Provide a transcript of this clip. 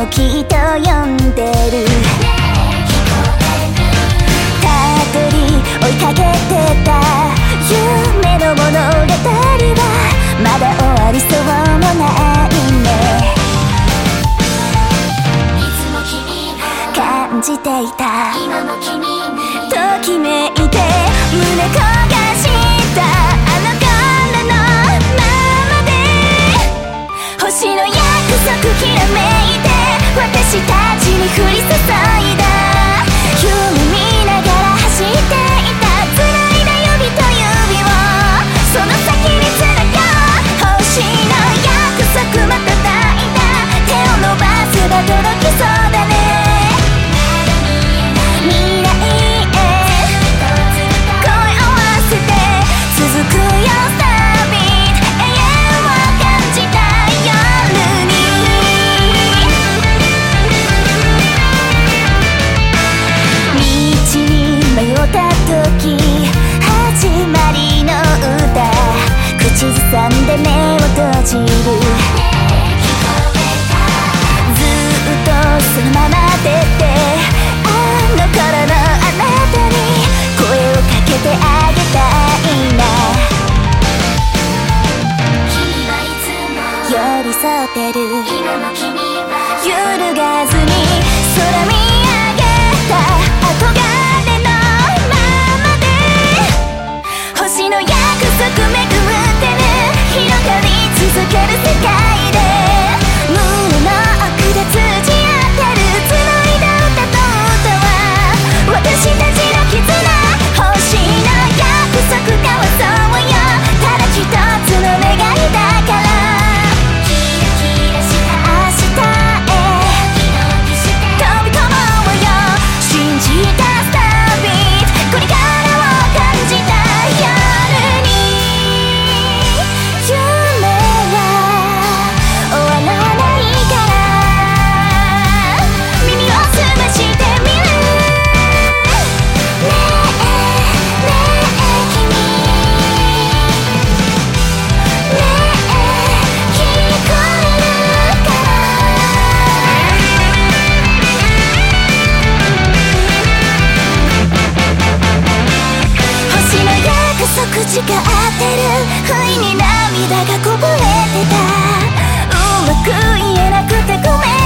もきっと呼んでる。たどり追いかけてた夢の物語はまだ終わりそうもないね。感じていた。ときめいて胸焦がした。あの頃のままで。星の約束きらめいて。私たちに降り注い誓ってる。不意に涙がこぼれてた。うまく言えなくてごめん。